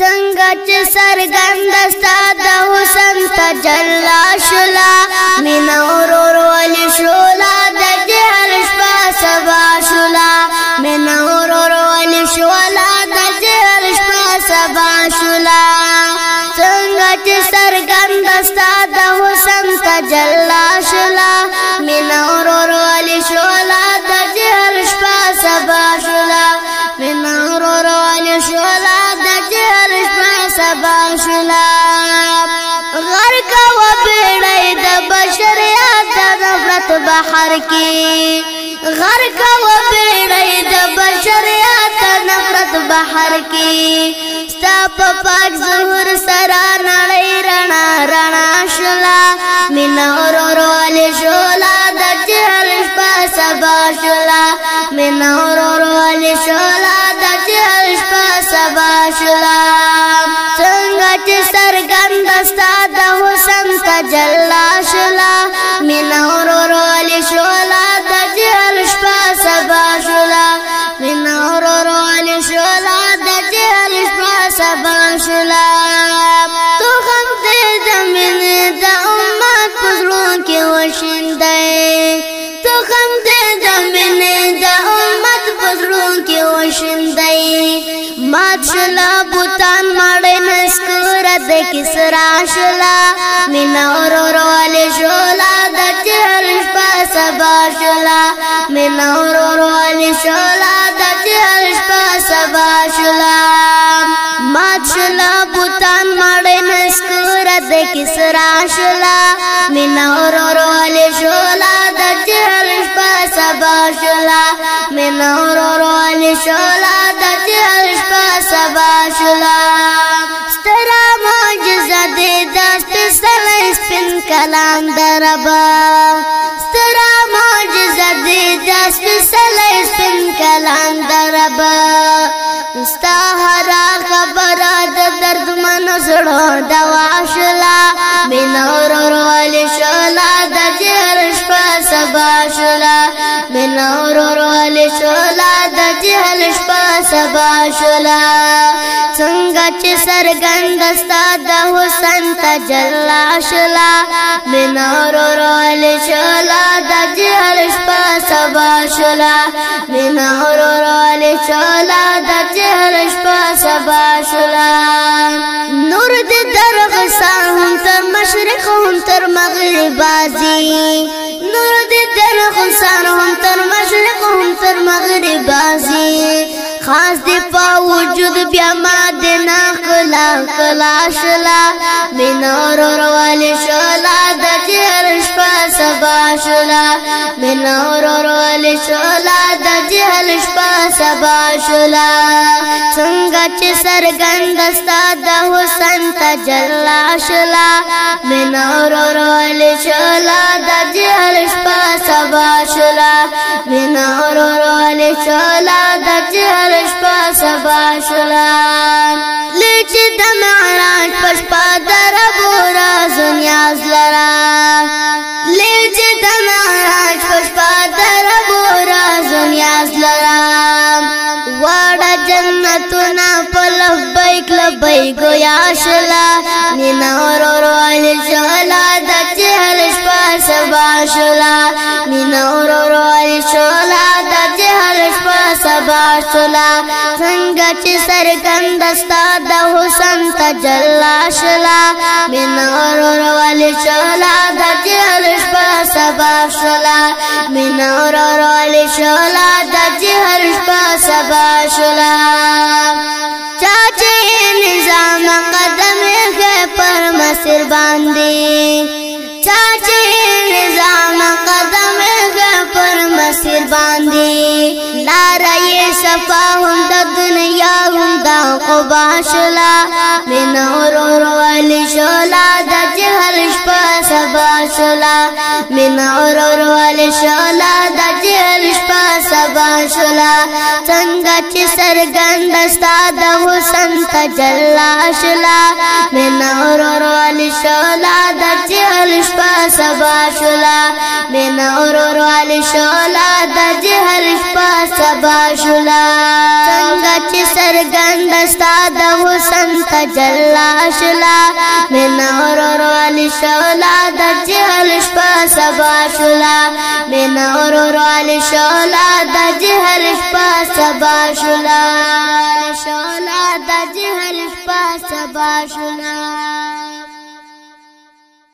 څنګه چې سرګند ستاد حسن تجلا شلا مینا اورور ول شلا د جهل شپه سبا شلا مینا اورور ول شلا د جهل شپه سبا شلا څنګه چې سرګند ستاد حسن تجلا بحر کې غرق و بیړې د بشریت نفرت بحر کې ستا په پاک زهور سره نړۍ رڼا رڼا شلا مینا اورول شلا د چهل شپه سبا شلا مینا اورول شلا د چهل شپه سبا شلا څنګه چې سرګند ستا د زړونو کې وشندای ته غم دې د منې د امت په زړونو کې وشندای مات شلا بوتان مړې مسکور د کسرا شلا مینا اورورو علی شلا د چهل شپه سبا شلا مینا اورورو علی شلا د چهل شپه سبا شلا مات شلا بوتان مړې مسکور د کسرا شلا مینا ورورو علی شولا د چهل شپه سبا شولا مینا ورورو علی شولا د چهل شپه سبا شولا سترا معجزه دې د سپېڅلې سپین کلام دربا سترا معجزه دې د سپېڅلې سپین کلام دربا ورور ولې شولا د جهل شپه سبا شولا چې سرګند ستاد حسین تجلا شلا منور رول شلا د جهل شپه سبا شلا منور رول شلا د جهل شپه سبا شلا نور دې درغ ساهم تر مشرق هم تر مغرب بازي نور دې درغ ساهم تر مشرق هم تر مغرب بازي خاص دی په وجود بیا ما د نخلا کلا شلا مینور ورول شلا د جهر شپه سبا شلا مینور ورول شلا د جهل شپه سبا شلا څنګه چې سرګند ستاد حسین تجلا شلا مینور ورول شلا د جهل باشلا مینا اورور ولې چلا د چهر شپه سباشلا لچ د معراج پشپا در بورا زنیاز لرا لچ د معراج پشپا در بورا زنیاز لرا واړه جنتونه په لبیک لبیک گویا شلا مینا اورور ولې چلا د څنګه چې سرګند ستا د حسن تجلا شلا مین اورور والی شلا د جهل شپه سبا شلا مین اورور والی شلا د جهل شپه سبا شلا چا چې نظام قدم پر مسیر باندې چا چې نظام قدم پر مسیر باندې لارای صفا هم د دنیا هم د قبا شلا مین اور اور ول شلا د جهل شپه سبا شلا مین اور اور ول شلا د جهل شپه سبا شلا څنګه چې سرګند ستاد حسن تجلا شلا مین اور اور ول شلا د جهل شپه سبا شولا مین اورور والی شولا د جهل شپه سبا شولا څنګه چې سرګند ستاد حسن تجلا شولا مین اورور والی شولا د جهل شپه سبا شولا مین اورور والی شولا د جهل شپه سبا شولا